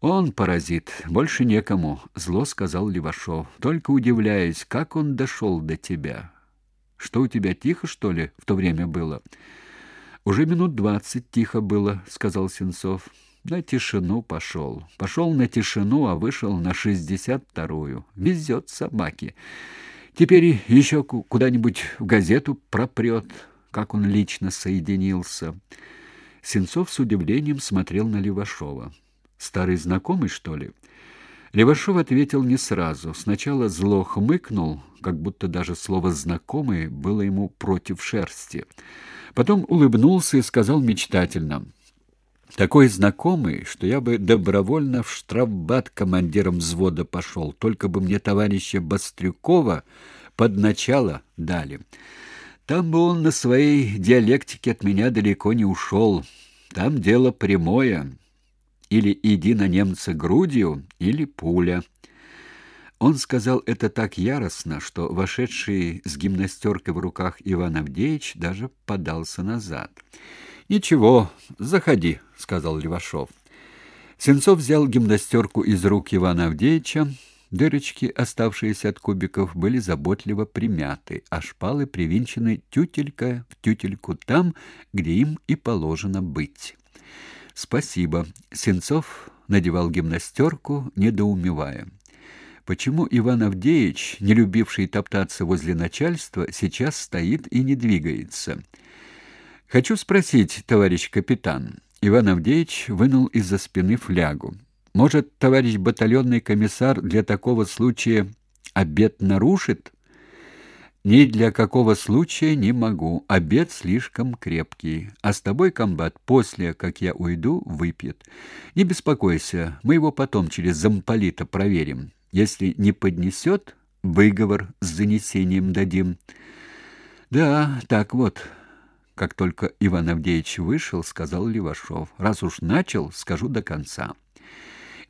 Он паразит, больше некому, зло сказал Левашов. Только удивляюсь, как он дошел до тебя. Что у тебя тихо, что ли, в то время было? Уже минут двадцать тихо было, сказал Сенцов. На тишину пошел. Пошел на тишину, а вышел на шестьдесят вторую. Везет собаке. Теперь еще куда-нибудь в газету пропрет, как он лично соединился. Сенцов с удивлением смотрел на Левашова. Старый знакомый, что ли? Левашов ответил не сразу. Сначала зло хмыкнул, как будто даже слово «знакомый» было ему против шерсти. Потом улыбнулся и сказал мечтательно. «Такой знакомый, что я бы добровольно в штрафбат командиром взвода пошел, только бы мне товарища Бастрюкова под начало дали. Там бы он на своей диалектике от меня далеко не ушел. Там дело прямое» или иди на немца грудью, или пуля. Он сказал это так яростно, что вошедший с гимнастеркой в руках Иван Авдеевич даже подался назад. «Ничего, заходи», — сказал Левашов. Сенцов взял гимнастерку из рук Ивана Авдеевича. Дырочки, оставшиеся от кубиков, были заботливо примяты, а шпалы привинчены тютелька в тютельку там, где им и положено быть. Спасибо. Сенцов надевал гимнастерку, недоумевая. Почему Иван Авдеевич, не любивший топтаться возле начальства, сейчас стоит и не двигается? Хочу спросить, товарищ капитан. Иван Авдеевич вынул из-за спины флягу. Может, товарищ батальонный комиссар для такого случая обед нарушит? Ни для какого случая не могу. Обед слишком крепкий. А с тобой, комбат, после, как я уйду, выпьет. Не беспокойся, мы его потом через замполита проверим. Если не поднесет, выговор с занесением дадим. Да, так вот. Как только Иван Авдеевич вышел, сказал Левашов. Раз уж начал, скажу до конца.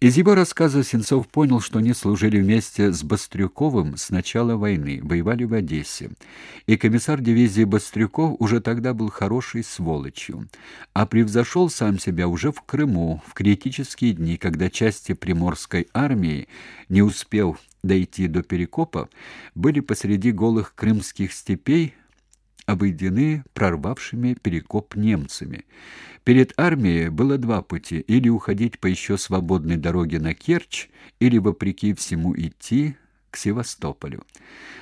Из его рассказа Сенцов понял, что они служили вместе с Бастрюковым с начала войны, воевали в Одессе. И комиссар дивизии Бастрюков уже тогда был хорошей сволочью, а превзошел сам себя уже в Крыму в критические дни, когда части Приморской армии, не успев дойти до Перекопа, были посреди голых крымских степей обойдены прорвавшими перекоп немцами. Перед армией было два пути: или уходить по еще свободной дороге на Керчь, или вопреки всему идти к Севастополю.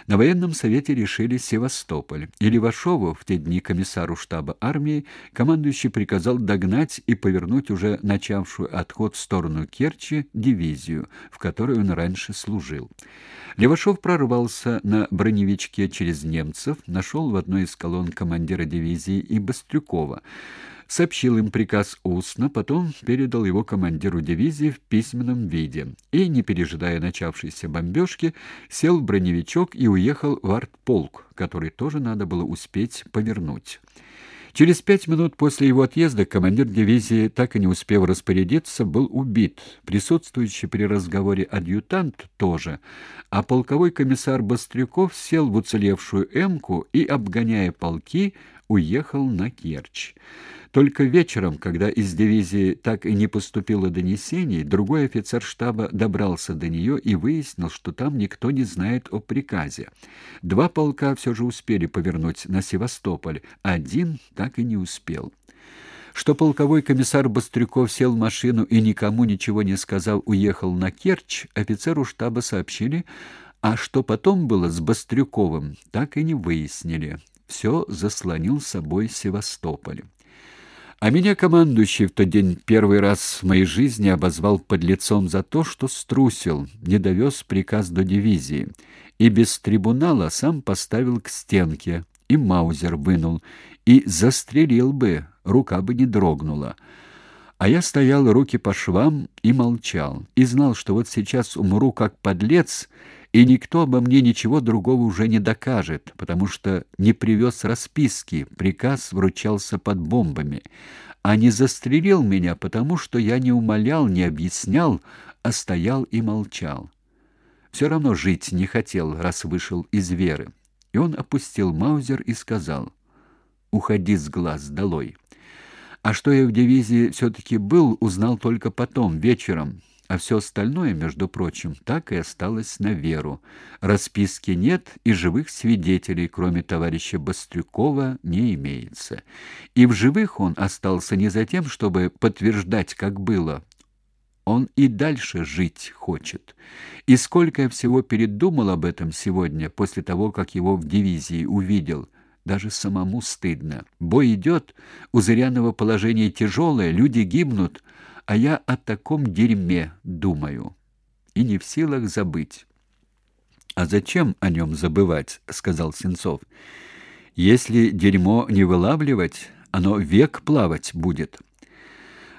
На военном совете решили Севастополь. И Левашову, в те дни комиссару штаба армии, командующий приказал догнать и повернуть уже начавшую отход в сторону Керчи дивизию, в которой он раньше служил. Левашов прорвался на броневичке через немцев, нашел в одной из колонн командира дивизии и Бастрюкова сообщил им приказ устно, потом передал его командиру дивизии в письменном виде и, не пережидая начавшейся бомбежки, сел в броневичок и уехал в артполк, который тоже надо было успеть повернуть. Через пять минут после его отъезда командир дивизии, так и не успев распорядиться, был убит. Присутствующий при разговоре адъютант тоже, а полковой комиссар Бастрюков сел в уцелевшую «Эмку» и, обгоняя полки, уехал на Керчь. Только вечером, когда из дивизии так и не поступило донесений, другой офицер штаба добрался до нее и выяснил, что там никто не знает о приказе. Два полка все же успели повернуть на Севастополь, один так и не успел. Что полковой комиссар Бастрюков сел в машину и никому ничего не сказал, уехал на Керчь, офицеру штаба сообщили, а что потом было с Бастрюковым, так и не выяснили. Все заслонил собой Севастополь. А меня командующий в тот день первый раз в моей жизни обозвал подлецом за то, что струсил, не довез приказ до дивизии, и без трибунала сам поставил к стенке, и маузер вынул, и застрелил бы, рука бы не дрогнула. А я стоял руки по швам и молчал, и знал, что вот сейчас умру как подлец, и никто обо мне ничего другого уже не докажет, потому что не привез расписки, приказ вручался под бомбами, а не застрелил меня, потому что я не умолял, не объяснял, а стоял и молчал. Все равно жить не хотел, раз вышел из веры. И он опустил маузер и сказал: "Уходи с глаз долой". А что я в дивизии все таки был, узнал только потом, вечером А все остальное, между прочим, так и осталось на веру. Расписки нет, и живых свидетелей, кроме товарища Бастрюкова, не имеется. И в живых он остался не за тем, чтобы подтверждать, как было. Он и дальше жить хочет. И сколько я всего передумал об этом сегодня, после того, как его в дивизии увидел. Даже самому стыдно. Бой идет, у Зырянова положение тяжелое, люди гибнут — а я о таком дерьме думаю и не в силах забыть. А зачем о нем забывать, сказал Сенцов. Если дерьмо не вылавливать, оно век плавать будет.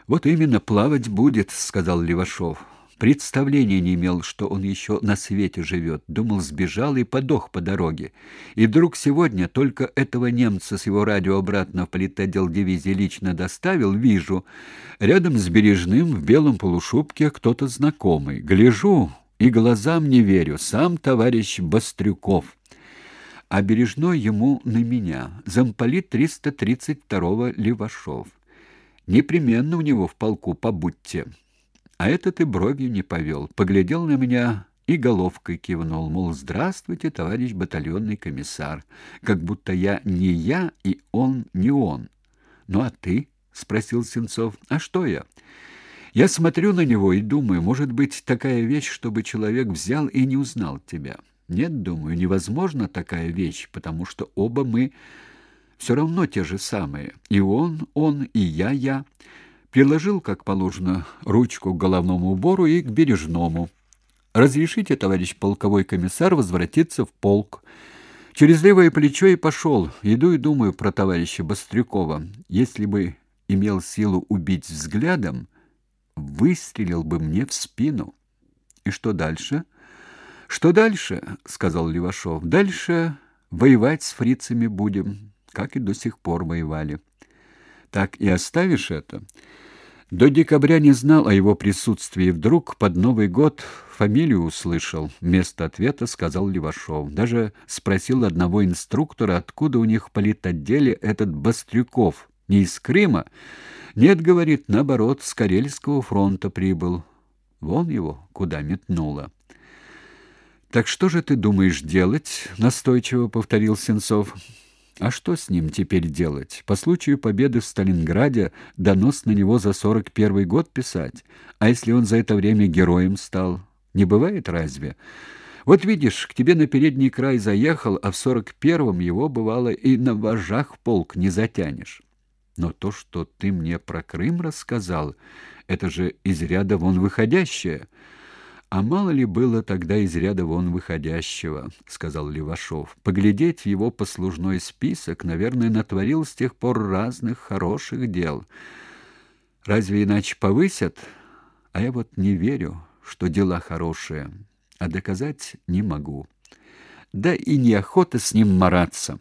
Вот именно плавать будет, сказал Левашов. Представления не имел, что он еще на свете живет. Думал, сбежал и подох по дороге. И вдруг сегодня только этого немца с его радио обратно в политотдел дивизии лично доставил, вижу. Рядом с Бережным в белом полушубке кто-то знакомый. Гляжу и глазам не верю. Сам товарищ Бастрюков. А Бережной ему на меня. Замполит 332-го Левашов. Непременно у него в полку побудьте. А этот и бровью не повел, поглядел на меня и головкой кивнул, мол, здравствуйте, товарищ батальонный комиссар, как будто я не я и он не он. Ну а ты? спросил Сенцов. А что я? Я смотрю на него и думаю, может быть, такая вещь, чтобы человек взял и не узнал тебя. Нет, думаю, невозможно такая вещь, потому что оба мы все равно те же самые. И он, он, и я, я приложил, как положено, ручку к головному убору и к бережному. «Разрешите, товарищ полковой комиссар, возвратиться в полк». Через левое плечо и пошел. Иду и думаю про товарища Бастрюкова. Если бы имел силу убить взглядом, выстрелил бы мне в спину. И что дальше? Что дальше, сказал Левашов. Дальше воевать с фрицами будем, как и до сих пор воевали. Так и оставишь это? До декабря не знал о его присутствии, вдруг под Новый год фамилию услышал. Вместо ответа сказал Левашов. Даже спросил одного инструктора, откуда у них в политотделе этот Бастрюков. Не из Крыма? Нет, говорит, наоборот, с Карельского фронта прибыл. Вон его куда метнуло. Так что же ты думаешь делать? настойчиво повторил Сенцов. А что с ним теперь делать? По случаю победы в Сталинграде донос на него за 41 год писать. А если он за это время героем стал? Не бывает разве? Вот видишь, к тебе на передний край заехал, а в 41-м его бывало и на вожах полк не затянешь. Но то, что ты мне про Крым рассказал, это же из ряда вон выходящее. А мало ли было тогда из ряда вон выходящего, сказал Левашов. Поглядеть в его послужной список, наверное, натворил с тех пор разных хороших дел. Разве иначе повысят? А я вот не верю, что дела хорошие, а доказать не могу. Да и неохота с ним мараться.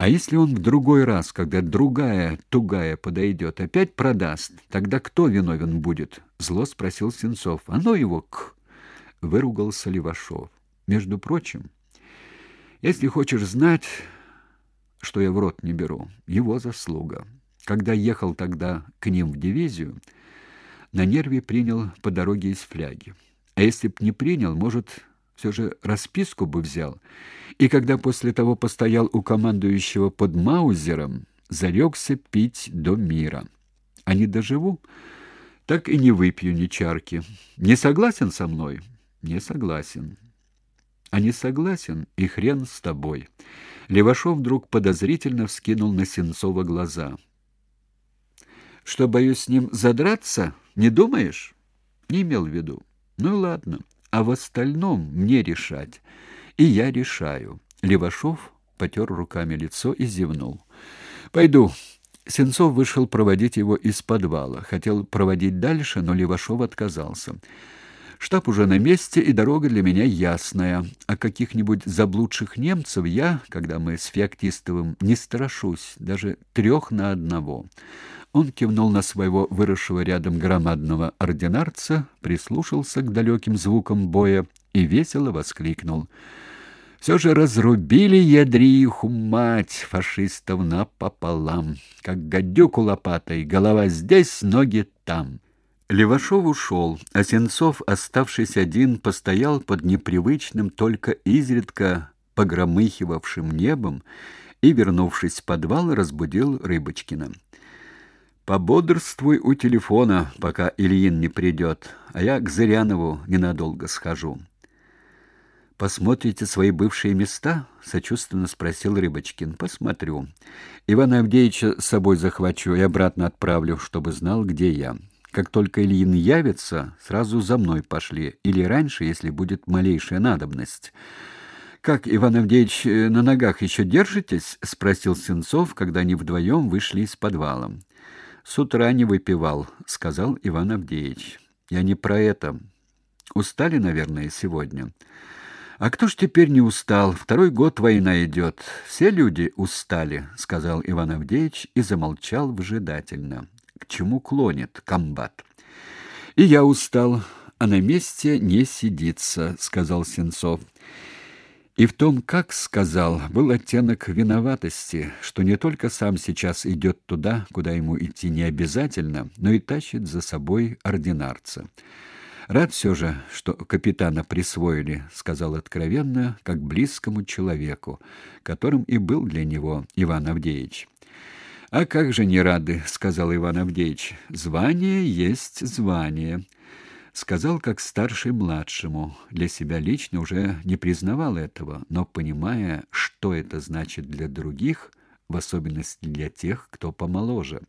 А если он в другой раз, когда другая тугая подойдет, опять продаст, тогда кто виновен будет? Зло спросил Сенцов. А ну его к выругался Левашов. Между прочим, если хочешь знать, что я в рот не беру, его заслуга. Когда ехал тогда к ним в дивизию, на нерве принял по дороге из фляги. А если б не принял, может, все же расписку бы взял. И когда после того постоял у командующего под Маузером, зарекся пить до мира. А не доживу, так и не выпью ни чарки. Не согласен со мной? Не согласен. А не согласен, и хрен с тобой. Левашов вдруг подозрительно вскинул на Сенцова глаза. Что боюсь с ним задраться, не думаешь? Не имел в виду. Ну ладно а в остальном мне решать. И я решаю. Левашов потер руками лицо и зевнул. Пойду. Сенцов вышел проводить его из подвала. Хотел проводить дальше, но Левашов отказался. Штаб уже на месте, и дорога для меня ясная. А каких-нибудь заблудших немцев я, когда мы с Феоктистовым, не страшусь, даже трех на одного. Он кивнул на своего выросшего рядом громадного ординарца, прислушался к далеким звукам боя и весело воскликнул: «Все же разрубили ядриху мать фашистов напополам, как гадюку лопатой, голова здесь, ноги там. Левашов ушел, а Сенцов, оставшись один, постоял под непривычным, только изредка погромыхивавшим небом и, вернувшись в подвал, разбудил Рыбочкина. «Пободрствуй у телефона, пока Ильин не придет, а я к Зырянову ненадолго схожу». «Посмотрите свои бывшие места?» — сочувственно спросил Рыбочкин. «Посмотрю. Ивана Авдеевича с собой захвачу и обратно отправлю, чтобы знал, где я». Как только Ильин явится, сразу за мной пошли, или раньше, если будет малейшая надобность. Как Иван Авдеевич э, на ногах еще держитесь? спросил Сенцов, когда они вдвоем вышли из подвала. С утра не выпивал, сказал Иван Авдеевич. Я не про это. Устали, наверное, сегодня. А кто ж теперь не устал? Второй год война идет. Все люди устали, сказал Иван Авдеевич и замолчал выжидательно к чему клонит комбат. И я устал, а на месте не сидится, сказал Сенцов. И в том, как сказал, был оттенок виноватости, что не только сам сейчас идет туда, куда ему идти не обязательно, но и тащит за собой ординарца. Рад все же, что капитана присвоили, сказал откровенно, как близкому человеку, которым и был для него Иван Авдеевич. А как же не рады, сказал Иван Авдеевич. Звание есть звание. Сказал как старший младшему. Для себя лично уже не признавал этого, но понимая, что это значит для других, в особенности для тех, кто помоложе.